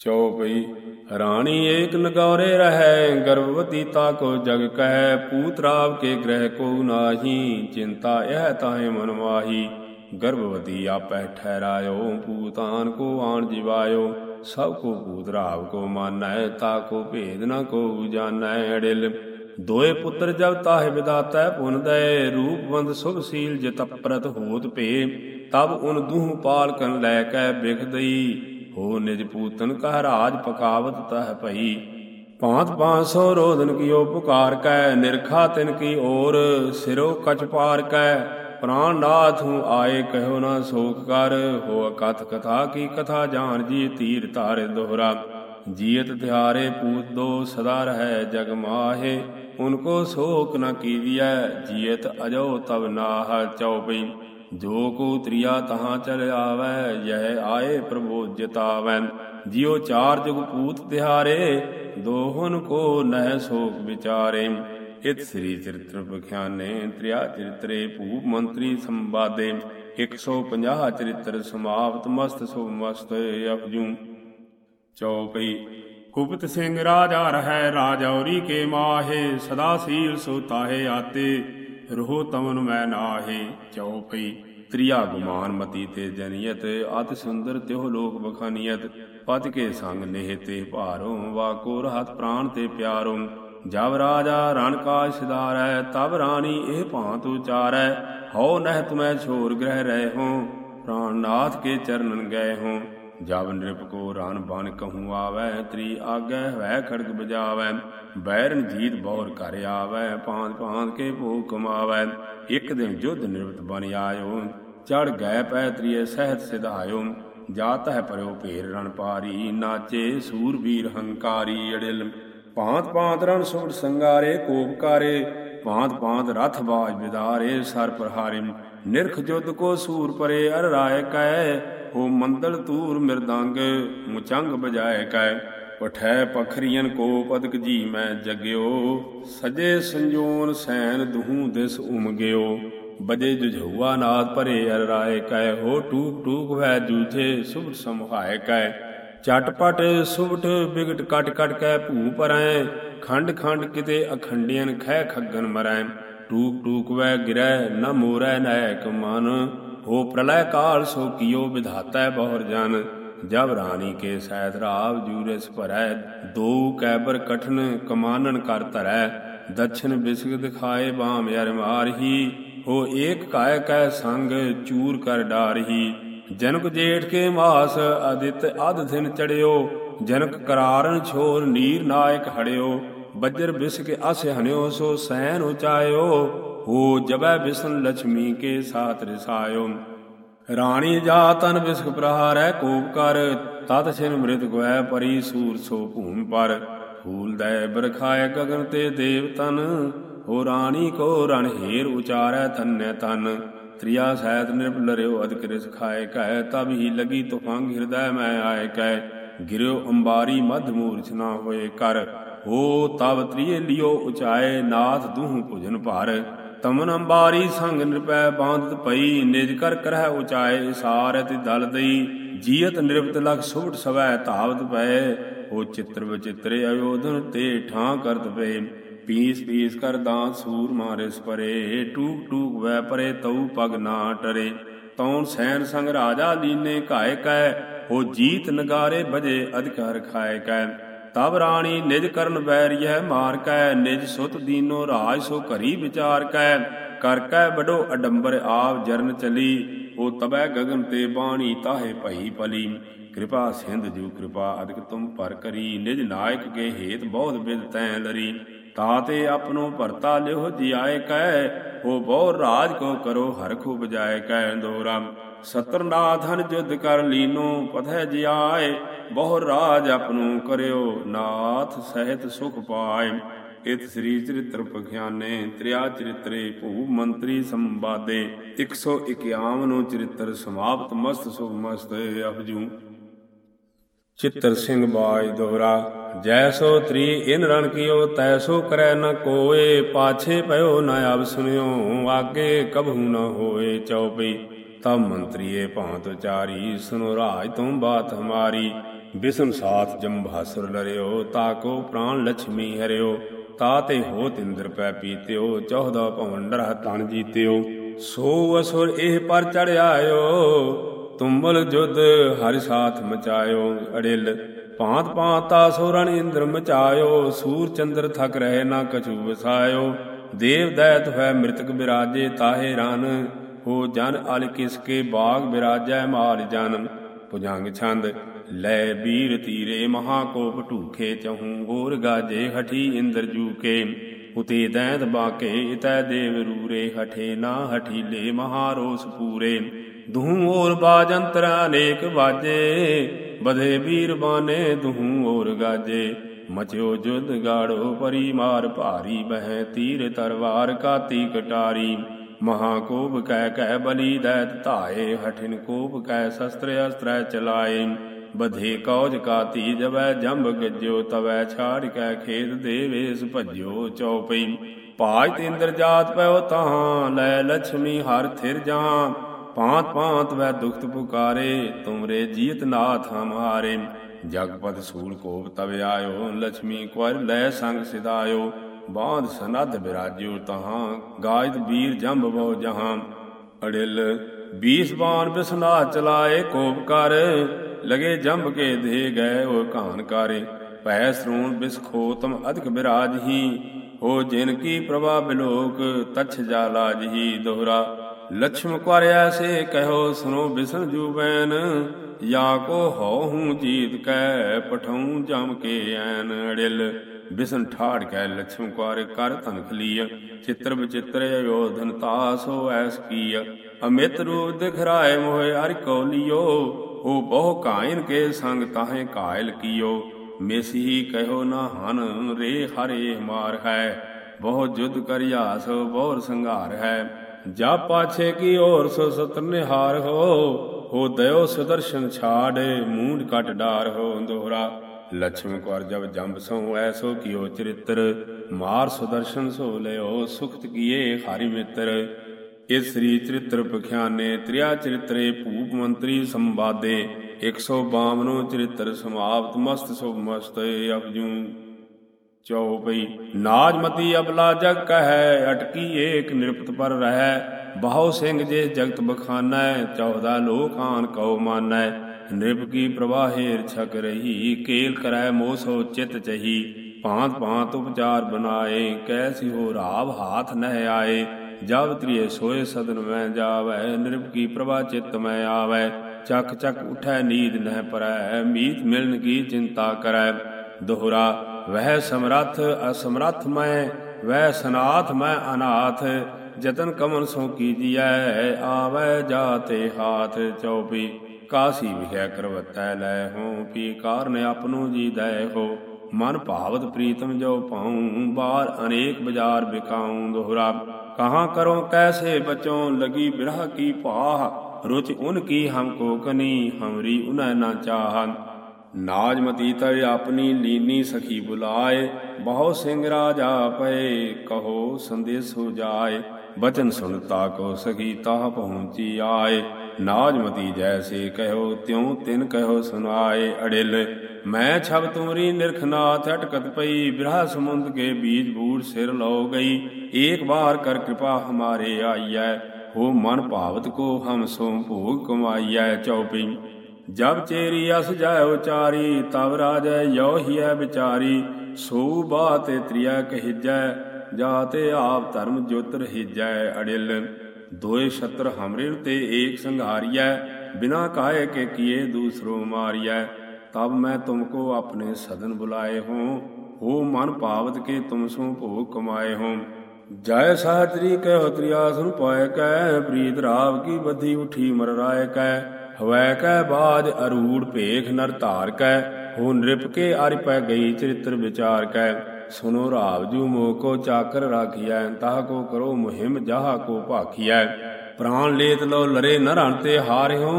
ਚਉਪਈ ਰਾਣੀ ਏਕ ਨਗੌਰੇ ਰਹੈ, ਗਰਭਵਤੀ ਤਾ ਕੋ ਜਗ ਕਹਿ, ਪੂਤ ਰਾਵ ਕੇ ਗ੍ਰਹਿ ਕੋ ਨਾਹੀ, ਚਿੰਤਾ ਇਹ ਤਾਹੇ ਮਨ ਮਾਹੀ। ਗਰਭਵਤੀ ਆਪੈ ਠਹਿਰਾਇਓ ਪੂਤਾਨ ਕੋ ਆਣ ਜਿਵਾਇਓ, ਸਭ ਕੋ ਪੂਤ ਰਾਵ ਕੋ ਮਾਨੈ, ਤਾ ਕੋ ਭੇਦ ਨ ਕੋ ਜਾਣੈ ਅੜਿਲ। ਦੋਏ ਪੁੱਤਰ ਜਬ ਤਾਹੇ ਵਿਦਾਤੈ ਪੁਨ ਦਏ ਰੂਪਵੰਦ ਸੁਭਸ਼ੀਲ ਸੀਲ ਜਤਪਰਤ ਹੋਤ ਭੇ। ਤਬ ਉਨ ਦੂਹ ਪਾਲਕਨ ਲੈ ਕੈ ਬਿਖ ਦਈ। ਹੋ ਨਿਜ ਪੂਤਨ ਕਹ ਰਾਜ ਪਕਾਵਤ ਤਹ ਭਈ। ਪਾਂਤ 500 ਰੋਦਨ ਕੀਓ ਪੁਕਾਰ ਕੈ, ਨਿਰਖਾ ਤਿਨ ਕੀ ਔਰ, ਸਿਰੋ ਕਛ ਪਾਰ ਕੈ। ਪ੍ਰਾਨ ਨਾਥ ਹੂੰ ਆਏ ਕਹਿਓ ਨਾ ਸੋਖ ਕਰ, ਹੋ ਕਥ ਕਥਾ ਕੀ ਕਥਾ ਜਾਣ ਜੀ ਤੀਰ ਤਾਰੇ ਦੋਹਰਾ। ਜੀਤ ਤਿਹਾਰੇ ਪੂਤ ਦੋ ਸਦਾ ਰਹਿ ਜਗ ਮਾਹੇ ਉਨਕੋ ਸ਼ੋਕ ਨ ਕੀਜੀਐ ਜੀਤ ਅਜੋ ਤਬ ਨਾਹ ਚਉਪਈ ਜੋ ਕੋ ਤ੍ਰਿਆ ਤਹਾਂ ਚਲ ਆਵੈ, ਯਹ ਆਏ ਪ੍ਰਭੂ ਜਿਤਾਵੈ। ਜਿਉ ਚਾਰ ਜੁਗ ਪੂਤ ਤਿਹਾਰੇ, ਦੋਹਨ ਕੋ ਨਹਿ ਸ਼ੋਕ ਵਿਚਾਰੇ। ਇਤ ਸ੍ਰੀ ਚਰਿਤ੍ਰ ਬਖਿਆਨੇ ਤ੍ਰਿਆ ਚਰਿਤਰੇ ਭੂਪ ਮੰਤਰੀ ਸੰਵਾਦੇ। 150 ਚਰਿਤ੍ਰ ਸਮਾਪਤ, ਮਸਤ ਸੁਭ ਮਸਤ ਅਪਜੂ। ਚੌਪਈ ਕੁਪਤ ਸਿੰਘ ਰਾਜਾ ਰਹੈ, ਰਾਜੌਰੀ ਕੇ ਮਾਹੇ, ਸਦਾ ਸੀਲ ਸੋ ਤਾਹੇ ਆਤੇ। ਰਹੋ ਤਮਨ ਮੈਂ ਨਾਹੇ ਚੌਪਈ ਤ੍ਰਿਆ ਗੁਮਾਨ ਮਤੀ ਤੇ ਜਨੀਅਤ ਅਤ ਸੁੰਦਰ ਤਿਉ ਲੋਕ ਬਖਾਨੀਅਤ, ਪਤ ਕੇ ਸੰਗ ਨੇਹ ਤੇ ਭਾਰੋ ਵਾਕੋ ਰਹਤ ਪ੍ਰਾਨ ਤੇ ਪਿਆਰੋ ਜਬ ਰਾਜਾ ਰਣ ਕਾਜ ਸਿਧਾਰੈ ਤਬ ਰਾਣੀ ਇਹ ਭਾਂਤ ਉਚਾਰੈ। ਹਉ ਨਹਿ ਤੁਮੈ ਛੋਰ ਗ੍ਰਹਿ ਰਹਿ ਹੋ ਪ੍ਰਾਨਨਾਥ ਕੇ ਚਰਨਨ ਗਏ ਹੋ ਜਬ ਨਿਰਪ ਕੋ ਬਨ ਕਹੂੰ ਆਵੈ, ਤ੍ਰੀ ਆਗੈ ਵੈ ਖੜਗ ਬਜਾਵੈ, ਬੈਰਨ ਜੀਤ ਬੌਰ ਘਰ ਆਵੈ ਪਾਂਦ ਪਾਂਦ ਕੇ ਭੂ ਕਮਾਵੈ, ਇੱਕ ਦਿਨ ਜੁਧ ਨਿਰਵਤ ਬਨ ਆਇਓ ਚੜ ਗਏ ਪੈ ਤ੍ਰੀਏ ਸਹਿਤ ਸਿਧਾਇਓ ਜਾਤ ਹੈ ਪਰਿਓ ਭੇਰ ਰਣ ਪਾਰੀ, ਨਾਚੇ ਸੂਰਬੀਰ ਹੰਕਾਰੀ, ਅੜਿਲ, ਭਾਂਤ ਭਾਂਤ ਰਣ ਸੁਟ ਸੰਗਾਰੇ ਕੋਪਕਾਰੇ ਭਾਂਤ ਭਾਂਤ ਰਥ ਬਾਜ ਵਿਦਾਰੇ ਸਰ ਪ੍ਰਹਾਰੇ ਨਿਰਖ ਜੁਦ ਕੋ ਸੂਰ ਪਰੇ ਅਰ ਰਾਏ ਕੈ, ਹੋ ਮੰਦਲ ਤੂਰ ਮਿਰਦੰਗ, ਮੁਚੰਗ ਬਜਾਏ ਕੈ। ਪਠੈ ਪਖਰੀਆਂ ਕੋ ਪਦਕ ਜੀ ਮੈਂ ਜਗਿਓ, ਸਜੇ ਸੰਜੋਨ ਸੈਨ ਦਹੂ ਦਿਸ ਉਮਗਿਓ। ਬਜੇ ਜੁਝਉਆ ਨਾਦ ਭਰੇ ਅਰ ਰਾਏ ਕੈ, ਹੋ ਟੂਕ ਟੂਕ ਵੈ ਜੂਝੇ ਸੁਭ ਸਮਹਾਇ ਕੈ। ਚਟਪਟ ਸੁਭਟ ਬਿਗਟ ਕਟ ਕਟ ਕੈ ਭੂ ਪਰੈ ਖੰਡ ਖੰਡ ਕਿਤੇ ਅਖੰਡਿਆਂ ਖੈ ਖੱਗਨ ਮਰੈ। ਟੂਕ ਟੂਕ ਵੈ ਗਿਰੈ, ਨ ਮੋਰੈ ਨਾਇਕ ਮਨ। ਹੋ ਪ੍ਰਲੈ ਕਾਲ ਸੋ ਕੀਓ ਵਿਧਾਤੈ ਬਹੁਰ ਜਨ। ਜਬ ਰਾਣੀ ਕੇ ਸੈਤ ਰਾਵ ਜੂਰਸ ਭਰੈ, ਦੋ ਕੈਬਰ ਕਠਨ ਕਮਾਨਨ ਕਰ ਧਰੈ। ਦਛਨ ਬਿਸਕ ਦਿਖਾਏ ਬਾਮ ਯਰ ਮਾਰਹੀ ਹੋ। ਏਕ ਕਾਇ ਕੈ ਸੰਗ ਚੂਰ ਕਰ ਡਾਰਹੀ ਜਨਕ ਜੇਠ ਕੇ ਮਾਸ ਅਦਿਤ ਅਧ ਦਿਨ ਚੜਿਓ। ਜਨਕ ਕਰਾਰਨ ਛੋਰ ਨੀਰ ਨਾਇਕ ਹੜਿਓ, ਬੱਜਰ ਬਿਸ ਕੇ ਅਸ ਹਨਿਓ ਸੋ ਸੈਨ ਉਚਾਇਓ, ਹੋ ਜਬੈ ਬਿਸਨ ਲక్ష్ਮੀ ਕੇ ਸਾਥ ਰਸਾਇਓ। ਰਾਣੀ ਜਾ ਤਨ ਬਿਸਕ ਪ੍ਰਹਾਰੈ, ਕੋਪ ਕਰ, ਤਤ ਛਿਨ ਮ੍ਰਿਤ ਗੋਇ ਪਰੀ ਸੂਰ ਸੋ ਭੂਮ ਪਰ। ਫੂਲ ਦੈ ਬਰਖਾਇ ਗਗਨ ਤੇ ਦੇਵ ਤਨ, ਹੋ ਰਾਣੀ ਕੋ ਰਣ ਹੀਰ ਉਚਾਰੈ ਤਨੈ ਤਨ। ਤ੍ਰਿਆ ਸਹਿਤ ਨਿਰਭਲ ਰਿਓ ਅਦਿ ਕ੍ਰਿਸ ਖਾਏ ਕਹਿ ਤਬ ਹੀ ਲਗੀ ਤੁਫੰਗ ਹਿਰਦੈ ਮੈਂ ਆਏ ਕਹਿ ਗਿਰਿਓ ਅੰਬਾਰੀ ਮਧ ਮੂਰਛ ਨਾ ਹੋਏ ਕਰ। ਹੋ ਤਵ ਤ੍ਰਿਏ ਲਿਓ ਉਚਾਏ, ਨਾਥ ਦੂਹ ਭੁਜਨ ਭਾਰ। ਤਮਨ ਅੰਬਾਰੀ ਸੰਗ ਨਿਰਪੈ ਬਾਂਧਤ ਪਈ, ਨਿਜ ਕਰ ਕਰਹਿ ਉਚਾਏ ਸਾਰਤ ਦਲ ਦਈ। ਜੀਅਤ ਨਿਰਪਤ ਲਖ ਸੁਭਟ ਸਵੈ ਧਾਵਤ ਪਏ। ਹੋ ਚਿੱਤਰ ਵਿਚਿਤਰੇ ਅਯੋਧਨ ਤੇ ਠਾਂ ਕਰਤ ਪਏ। ਪੀਸ ਪੀਸ ਕਰ ਦਾਂ ਸੂਰ ਮਾਰੇ ਸਪਰੇ। ਟੂਕ ਟੂਕ ਵੈ ਪਰੇ, ਤਉ ਪਗ ਨਾ ਟਰੇ। ਤੌਣ ਸੈਨ ਸੰਗ ਰਾਜਾ ਲੀਨੇ ਘਾਇ ਕੈ। ਹੋ ਜੀਤ ਨਗਾਰੇ ਬਜੇ ਅਧਿਕਾਰ ਖਾਏ ਕੈ। ਤਬ ਰਾਣੀ ਨਿਜ ਕਰਨ ਬੈਰੀਐ ਮਾਰ ਕੈ, ਨਿਜ ਸੁਤ ਦੀਨੋ ਰਾਜ ਸੋ ਘਰੀ ਵਿਚਾਰ ਕੈ। ਕਰ ਕੈ ਬਡੋ ਅਡੰਬਰ ਆਪ ਜਰਨ ਚਲੀ, ਉਹ ਤਬੈ ਗਗਨ ਤੇ ਬਾਣੀ ਤਾਹੇ ਭਈ ਪਲੀ ਕਿਰਪਾ ਸਿੰਧ ਜੂ ਕਿਰਪਾ ਅਦਿਕ ਤੁਮ ਪਰ ਕਰੀ, ਨਿਜ ਨਾਇਕ ਕੇ ਹੇਤ ਬਹੁਤ ਬਿਦ ਤੈ ਲਰੀ। ਤਾਤੇ ਆਪਨੋ ਭਰਤਾ ਲਿਓ ਜਿਆਏ ਕੈ, ਹੋ ਬਹੁ ਰਾਜ ਕੋ ਕਰੋ ਹਰ ਬਜਾਏ ਕੈ ਦੋਰਾ ਸਤਰਨਾਥਨ ਜੁਦ ਕਰ ਲੀਨੋ, ਪਥੈ ਜਿਆਏ, ਬਹੁ ਰਾਜ ਆਪਨੋ ਕਰਿਓ ਨਾਥ ਸਹਿਤ ਸੁਖ ਪਾਏ। ਇਤ ਸ੍ਰੀ ਚਰਿਤ੍ਰ ਪਖਿਆਨੇ, ਤ੍ਰਿਆ ਚਰਿਤਰੇ ਭੂ ਮੰਤਰੀ ਸੰਵਾਦੇ। 151 ਨੂੰ ਚਰਿਤ੍ਰ ਸਮਾਪਤ, ਮਸਤ ਸੁਭ ਮਸਤ ਅਪਜੂ ਚਿੱਤਰ ਸਿੰਘ ਬਾਜ ਦੋਹਰਾ। ਜੈਸੋ ਤ੍ਰੀ ਇਨ ਰਣ ਕੀਓ, ਤੈਸੋ ਕਰੈ ਨ ਕੋਏ, ਪਾਛੇ ਪਇਓ ਨ ਆਵ ਸੁਨਿਓ, ਆਗੇ ਕਬਹੂ ਨ ਹੋਏ ਚਉਪਈ ਤਬ ਮੰਤਰੀਏ ਭਾਂਤ ਚਾਰੀ ਸੁਨੋ ਰਾਜ ਤੁਮ ਬਾਤ ਹਮਾਰੀ। ਬਿਸਮ ਸਾਥ ਜੰਭਾਸੁਰ ਲਰਿਓ ਤਾਕੋ ਪ੍ਰਾਨ ਲక్ష్ਮੀ ਹਰਿਓ। ਤਾਤੇ ਹੋਤ ਇੰਦਰ ਪੈ ਪੀਤਿਓ 14 ਭਵਨ ਨਰਹ ਤਨ ਜੀਤਿਓ। ਸੋ ਅਸੁਰ ਇਹ ਪਰ ਚੜ ਆਇਓ ਤੁੰਬਲ ਜੁਦ ਹਰਿ ਸਾਥ ਮਚਾਇਓ, ਅੜਿਲ ਭਾਂਤ ਭਾਂਤਾ ਸੋਰਣ ਇੰਦਰ ਮਚਾਇਓ, ਸੂਰ ਚੰਦਰ ਥਕ ਰਹੇ ਨਾ ਕਛੂ ਵਸਾਇਓ। ਦੇਵ ਦੈਤ ਹੈ ਮ੍ਰਿਤਕ ਬਿਰਾਜੇ, ਤਾਹੇ ਰਨ। ਹੋ ਜਨ ਅਲ ਕਿਸਕੇ ਬਾਗ ਬਿਰਾਜੈ ਮਾਲ ਜਨ। ਪੁਜੰਗ ਛੰਦ, ਲੈ ਬੀਰ ਤੀਰੇ ਮਹਾ ਕੋਪ ਢੂਖੇ ਚਹੂ। ਹੋਰ ਗਾਜੇ ਹਠੀ ਇੰਦਰ ਜੂਕੇ। ਉਤੇ ਦੈਂਤ ਬਾਕੇ, ਇਤੈ ਦੇਵ ਰੂਰੇ। ਹਠੇ ਨਾ ਹਠੀਲੇ ਮਹਾਰੋਸ ਪੂਰੇ। ਦੂਹ ਔਰ ਬਾਜੰਤਰ ਅਨੇਕ ਬਾਜੇ ਬਧੇ ਵੀਰ ਬਾਨੇ ਔਰ ਗਾਜੇ। ਮਚਿਓ ਜੁਦ ਗਾੜੋ ਪਰੀ ਮਾਰ ਭਾਰੀ ਬਹਿ ਤੀਰ ਤਰਵਾਰ ਕਾਤੀ ਕਟਾਰੀ। ਮਹਾ ਕੋਪ ਕਹਿ ਕਹਿ ਬਲੀ ਦੈਤ ਧਾਏ, ਹਠਿਨ ਕੋਪ ਕਹਿ ਸ਼ਸਤਰ ਅਸਤਰ ਚਲਾਏ। ਬਧੇ ਕੌਜ ਕਾਤੀ ਜਵੈ ਜੰਬ ਗੱਜਿਓ, ਤਵੈ ਛਾੜ ਕੈ ਖੇਤ ਦੇਵੇਸ ਭਜਿਓ ਚਉਪਈ ਭਾਜ ਤੇਂਦਰ ਜਾਤ ਪਇਓ ਤਹਾਂ ਲੈ ਲక్ష్ਮੀ ਹਰ ਥਿਰ ਜਾਂ। ਪਾਂਤ ਪਾਂਤ ਵੈ ਦੁਖਤ ਪੁਕਾਰੇ, ਤੁਮਰੇ ਜੀਤ ਨਾਥ ਹਮਾਰੇ। ਜਗਪਤ ਸੂਲ ਕੋਪ ਤਵ ਆਇਓ ਲక్ష్ਮੀ ਕੁਰ ਲੈ ਸੰਗ ਸਿਦਾਇਓ ਬਾਂਧ ਸਨਦ ਬਿਰਾਜਿਓ ਤਹਾਂ, ਗਾਇਤ ਵੀਰ ਜੰਬ ਬਹੁ ਜਹਾਂ। ਅੜਿਲ 20 ਬਾਣ ਬਿਸਨਾ ਚਲਾਏ ਕੋਪ ਕਰ। ਲਗੇ ਜੰਬ ਕੇ ਦੇ ਗਏ ਉਹ ਕਾਨ ਕਾਰੇ। ਭੈ ਸਰੂਣ ਬਿਸ ਅਧਿਕ ਬਿਰਾਜ ਹੀ ਹੋ ਜਿਨ ਕੀ ਪ੍ਰਭਾ ਬਿਲੋਕ, ਤਛ ਜਾ ਦੋਹਰਾ। ਲਛਮ ਕਰ ਐਸੇ ਕਹਿਓ ਸੁਨੋ ਬਿਸਨ ਜੂਬੈਨ ਯਾ ਕੋ ਹਉ ਹੂੰ ਜੀਤ ਕੈ ਪਠਉ ਜਮ ਕੇ ਐਨ ਅੜਿਲ। ਬਿਸਨ ਠਾੜ ਕੈ ਲਛਮ ਕਰ ਕਰ ਤਨ ਖਲੀਐ ਚਿੱਤਰ ਵਿਚਿਤਰ ਅਯੋਧਨ ਤਾਸੋ ਐਸ ਕੀਐ। ਅਮਿਤ ਰੂਪ ਦਿਖਰਾਏ ਮੋਹਿ ਹਰਿ ਕੋ ਲਿਓ, ਹੋ ਬਹੁ ਕਾਇਨ ਕੇ ਸੰਗ ਤਾਹੇ ਕਾਇਲ ਕੀਓ। ਮੇਸਹੀ ਕਹਿਓ ਨਾ ਹਨ ਰੇ ਹਰੇ ਮਾਰ ਹੈ, ਬਹੁ ਜੁਦ ਕਰਿਆਸ ਬਹੁ ਸੰਘਾਰ ਹੈ। ਜਾ ਪਾਛੇ ਕੀ ਔਰ ਸੋ ਸਤਰ ਨਿਹਾਰ ਹੋ ਹੋ ਦਇਓ ਸੁਦਰਸ਼ਨ ਛਾੜ, ਮੂੰਡ ਕਟ ਡਾਰ ਹੋ ਦੋਹਰਾ ਲక్ష్ਮ ਕੁਰ ਜਬ ਜੰਬ ਸੋ ਐਸੋ ਕੀਓ ਚਰਿਤਰ, ਮਾਰ ਸੁਦਰਸ਼ਨ ਸੋ ਲਿਓ ਸੁਖਤ ਕੀਏ ਹਰੀ ਮਿੱਤਰ। ਇਸ ਸ੍ਰੀ ਚਰਿਤ੍ਰ ਪਖਿਆਨੇ, ਤ੍ਰਿਆ ਚਰਿਤਰੇ, ਭੂਪ ਮੰਤਰੀ ਸੰਵਾਦੇ 152 ਚਰਿਤ੍ਰ ਸਮਾਪਤ, ਮਸਤ ਸੁਭ ਮਸਤ ਅਪਜੂ ਚਉਪਈ ਨਾਜਮਤੀ ਅਬਲਾ ਜਗ ਕਹੈ, ਅਟਕੀ ਏਕ ਨਿਰਪਤ ਪਰ ਰਹਿ। ਬਹੁ ਸਿੰਘ ਜੇ ਜਗਤ ਬਖਾਨੈ 14 ਲੋਕ ਆਨ ਕਉ ਮਾਨੈ। ਨਿਰਭ ਕੀ ਪ੍ਰਵਾਹੇਰ ਛਕ ਰਹੀ, ਕੇਲ ਕਰੈ ਮੋਸੋ ਚਿਤ ਚਹੀ। ਭਾਂਤ ਭਾਂਤ ਉਪਚਾਰ ਬਨਾਏ ਕੈਸੀ ਹੋ ਰਾਵ ਹਾਥ ਨਹਿ ਆਏ। ਜਬ ਤ੍ਰਿਏ ਸੋਏ ਸਦਨ ਮੈਂ ਜਾਵੈ, ਨਿਰਭ ਕੀ ਪ੍ਰਭਾ ਚਿਤ ਮੈਂ ਆਵੈ। ਚੱਕ ਚੱਕ ਉਠੈ, ਨੀਂਦ ਨਹਿ ਪਰੈ, ਮੀਤ ਮਿਲਨ ਕੀ ਚਿੰਤਾ ਕਰੈ। ਦੋਹਰਾ ਵਹਿ ਸਮਰੱਥ ਅਸਮਰੱਥ ਮੈਂ, ਵਹਿ ਸਨਾਥ ਮੈਂ ਅਨਾਥ, ਜਤਨ ਕਮਨ ਸੋ ਕੀਜੀਐ ਆਵੈ ਜਾਤੇ ਹਾਥ ਚਉਪੀ ਕਾਸੀ ਵਿਖੈ ਕਰਵਤੈ ਲੈ ਹੋ ਪੀ ਕਾਰਨ ਆਪਨੋ ਜੀ ਦੈ ਹੋ? ਮਨ ਭਾਵਤ ਪ੍ਰੀਤਮ ਜੋ ਪਾਉ, ਬਾਰ ਅਨੇਕ ਬਾਜ਼ਾਰ ਬਿਕਾਉ ਦੋਹਰਾ। ਕਹਾ ਕਰੋ ਕੈਸੇ ਬਚੋ, ਲਗੀ ਬਿਰਹ ਕੀ ਪਾਹ ਰੁਚ ਉਨ ਕੀ ਹਮਕੋ ਕਨੀ, ਹਮਰੀ ਉਨੈ ਨਾ ਚਾਹਨ ਨਾਜਮਤੀ ਤਰ ਆਪਣੀ ਲੀਨੀ ਸਖੀ ਬੁਲਾਏ, ਬਹੁ ਸਿੰਘ ਰਾਜਾ ਪਏ ਕਹੋ ਸੰਦੇਸੋ ਜਾਏ, ਬਚਨ ਸੁਣਤਾ ਕੋ ਸਖੀ ਤਾਹ ਪਹੁੰਚੀ ਆਏ। ਨਾਜਮਤੀ ਜੈਸੇ ਕਹਿਓ, ਤਿਉ ਤਿਨ ਕਹਿਓ ਸੁਨਾਏ ਅੜਿਲ। ਮੈਂ ਛਬ ਤੁਮਰੀ ਨਿਰਖਨਾਥ ਅਟਕਤ ਪਈ, ਬ੍ਰਹ ਸਮੁੰਦ ਕੇ ਬੀਜ ਬੂੜ ਸਿਰ ਲਓ ਗਈ। ਏਕ ਬਾਰ ਕਰ ਕਿਰਪਾ ਹਮਾਰੇ ਆਈਐ, ਹੋ ਮਨ ਭਾਵਤ ਕੋ ਹਮ ਸੋ ਭੋਗ ਕਮਾਈਐ ਚਉਪਈ ਜਬ ਚੇਰੀ ਅਸ ਜਾਇ ਉਚਾਰੀ, ਤਬ ਰਾਜੈ ਯੋ ਹੀਐ ਵਿਚਾਰੀ। ਸੋ ਬਾਤੇ ਤ੍ਰਿਆ ਕਹਿਜੈ, ਜਾਤੇ ਆਪ ਧਰਮ ਜੋਤ ਰਹਿਜੈ ਅੜਿਲ। ਦੋਏ ਛਤਰ ਹਮਰੇ ਤੇ ਏਕ ਸੰਘਾਰੀਐ, ਬਿਨਾ ਕਾਏ ਕੇ ਕੀਏ ਦੂਸਰੋ ਮਾਰੀਐ। ਤਬ ਮੈਂ ਤੁਮਕੋ ਆਪਣੇ ਸਦਨ ਬੁਲਾਏ ਹੋ ਹੋ ਮਨ ਭਾਵਤ ਕੇ ਤੁਮ ਸੋ ਭੋਗ ਕਮਾਏ ਹੋ। ਜੈ ਸਾਤਰੀ ਕਹਿ ਤ੍ਰਿਆ ਸੁਨ ਪਾਏ ਕੈ, ਪ੍ਰੀਤ ਰਾਵ ਕੀ ਬਧੀ ਉਠੀ ਮਰ ਰਾਏ ਕੈ। ਹਵੈ ਕੈ ਬਾਜ ਅਰੂੜ ਭੇਖ ਨਰ ਧਾਰ ਕੈ, ਹੋ ਨਿਰਪ ਕੇ ਅਰਿ ਪੈ ਗਈ ਚਰਿਤ੍ਰ ਵਿਚਾਰ ਕੈ। ਸੁਨੋ ਰਾਵ ਜੂ ਮੋ ਕੋ ਚਾਕਰ ਰਾਖੀਐ, ਤਾਹ ਕੋ ਕਰੋ ਮੁਹਿਮ ਜਾਹ ਕੋ ਭਾਖੀਐ। ਪ੍ਰਾਨ ਲੇਤ ਲੋ ਲਰੇ ਨਰਾਂ ਤੇ ਹਾਰਿਓ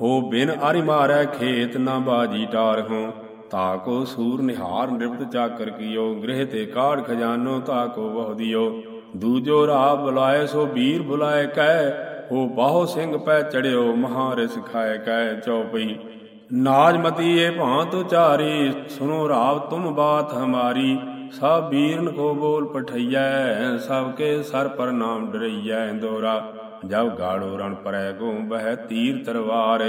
ਹੋ ਬਿਨ ਅਰਿ ਮਾਰੈ ਖੇਤ ਨਾ ਬਾਜੀ ਟਾਰਹੁ ਤਾ ਕੋ ਸੂਰ ਨਿਹਾਰ ਨਿਰਪਤ ਚਾਕਰ ਕੀਓ, ਗ੍ਰਹਿ ਤੇ ਕਾੜ ਖਜ਼ਾਨੋ ਤਾ ਕੋ ਬਹੁ ਦਿਓ। ਦੂਜੋ ਰਾਵ ਬੁਲਾਏ ਸੋ ਵੀਰ ਬੁਲਾਏ ਕਹਿ ਹੋ ਬਾਹੋ ਸਿੰਘ ਪੈ ਚੜਿਓ ਮਹਾਰਿਸ ਖਾਏ ਕੈ ਚਉਪਈ ਨਾਜਮਤੀ ਇਹ ਭਾਂਤ ਉਚਾਰੀ ਸੁਨੋ ਰਾਵ ਤੁਮ ਬਾਤ ਹਮਾਰੀ। ਸਭ ਵੀਰਨ ਕੋ ਬੋਲ ਪਠਈਐ, ਸਭ ਕੇ ਸਰ ਪਰ ਨਾਮ ਡਰਈਐ ਦੋਰਾ। ਜਬ ਗਾੜੋ ਰਣ ਪਰੈ ਗੋ ਬਹਿ ਤੀਰ ਤਰਵਾਰ।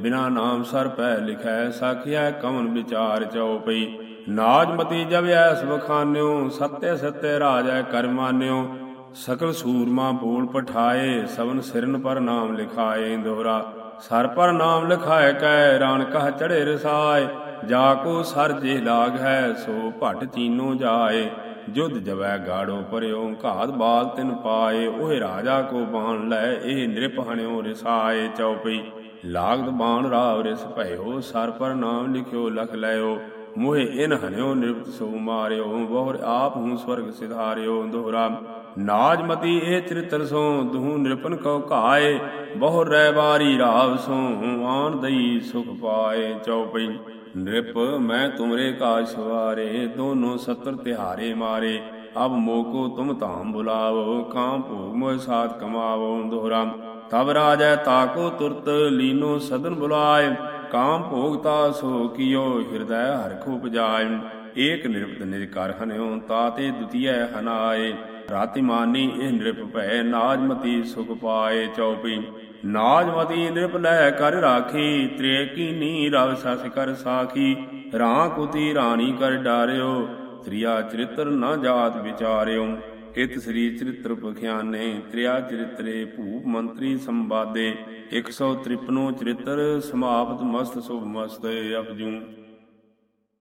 ਬਿਨਾ ਨਾਮ ਸਰ ਪੈ ਲਿਖੈ ਸਾਖਿਆ ਕਮਨ ਵਿਚਾਰ ਚਉਪਈ ਨਾਜਮਤੀ ਜਬ ਐਸ ਬਖਾਨਿਓ ਸਤਿ ਸਤਿ ਰਾਜੈ ਕਰ ਸਕਲ ਸੂਰਮਾ ਬੋਲ ਪਠਾਏ, ਸਵਨ ਸਿਰਨ ਪਰ ਨਾਮ ਲਿਖਾਏ ਦੋਹਰਾ। ਸਰ ਪਰ ਨਾਮ ਲਿਖਾਏ ਕੈ ਰਾਣ ਕਹ ਚੜੇ ਰਸਾਏ। ਜਾ ਕੋ ਸਰ ਜੇ ਲਾਗ ਹੈ, ਸੋ ਭਟ ਚੀਨੋ ਜਾਏ। ਜੁਧ ਜਵੈ ਗਾੜੋ ਪਰਿਓ, ਘਾਤ ਬਾਲ ਤਿਨ ਪਾਏ। ਓਏ ਰਾਜਾ ਕੋ ਬਾਣ ਲੈ, ਇਹ ਨਿਰਪ ਹਣਿਓ ਰਸਾਏ ਚਉਪਈ ਲਾਗਤ ਬਾਣ ਰਾਵ ਰਿਸ ਭਇਓ, ਸਰ ਪਰ ਨਾਮ ਲਿਖਿਓ ਲਖ ਲਿਓ। ਮੋਹਿ ਇਨ ਹਨਿਓ ਨਿਰਪਤ ਸੋ ਮਾਰਿਓ ਬਹੁਰ ਆਪ ਹੂੰ ਸਵਰਗ ਸਿਧਾਰਿਓ ਦੋਹਰਾ। ਨਾਜਮਤੀ ਇਹ ਚਰਿਤਰ ਸੋ ਦਹੂ ਨਿਰਪਨ ਕਉ ਘਾਏ ਬਹੁ ਰਹਿ ਬਾਰੀ ਰਾਵ ਸੋ ਆਨ ਦਈ ਸੁਖ ਪਾਏ। ਚਉਪਈ, ਨਿਰਪ ਮੈਂ ਤੁਮਰੇ ਕਾਜ ਸਵਾਰੇ, ਦੋਨੋਂ ਸਤਰ ਤਿਹਾਰੇ ਮਾਰੇ। ਅਬ ਮੋਕੋ ਤੁਮ ਧਾਮ ਬੁਲਾਵੋ, ਕਾਂ ਭੋਗ ਮੋਇ ਸਾਥ ਕਮਾਵੋ ਦੋਹਰਾ। ਤਬ ਰਾਜੈ ਤਾਕੋ ਤੁਰਤ ਲੀਨੋ ਸਦਨ ਬੁਲਾਏ ਕਾਮ ਭੋਗਤਾ ਸੋ ਕੀਓ ਹਿਰਦੈ ਹਰਖ ਉਪਜਾਇ ਏਕ ਨਿਰਪਤ ਨਿਰਕਾਰ ਕਰ ਹਨਿਓ ਤਾਤੇ ਦੁਤੀਏ ਹਨਾਏ। ਰਾਤੀ ਮਾਨੀ ਇਹ ਨਿਰਪ ਭੈ ਨਾਜਮਤੀ ਸੁਖ ਪਾਏ ਚਉਪੀ ਨਾਜਮਤੀ ਨਿਰਪ ਲੈ ਕਰ ਰਾਖੀ ਤ੍ਰੇ ਕੀਨੀ ਰਵ ਸਸ ਕਰ ਸਾਖੀ। ਰਾਂ ਕੁਤੀ ਰਾਣੀ ਕਰ ਡਾਰਿਓ ਤ੍ਰਿਆ ਚਰਿਤਰ ਨਾ ਜਾਤ ਵਿਚਾਰਿਓ। ਇਤ ਸ੍ਰੀ ਚਰਿਤ੍ਰ ਪਖਿਆਨੇ, ਤ੍ਰਿਆ ਚਰਿਤਰੇ ਭੂਪ ਮੰਤਰੀ ਸੰਵਾਦੇ। 153 ਚਰਿਤਰ ਸਮਾਪਤ ਮਸਤ ਸੁਭ ਮਸਤ ਅਪਜੂ।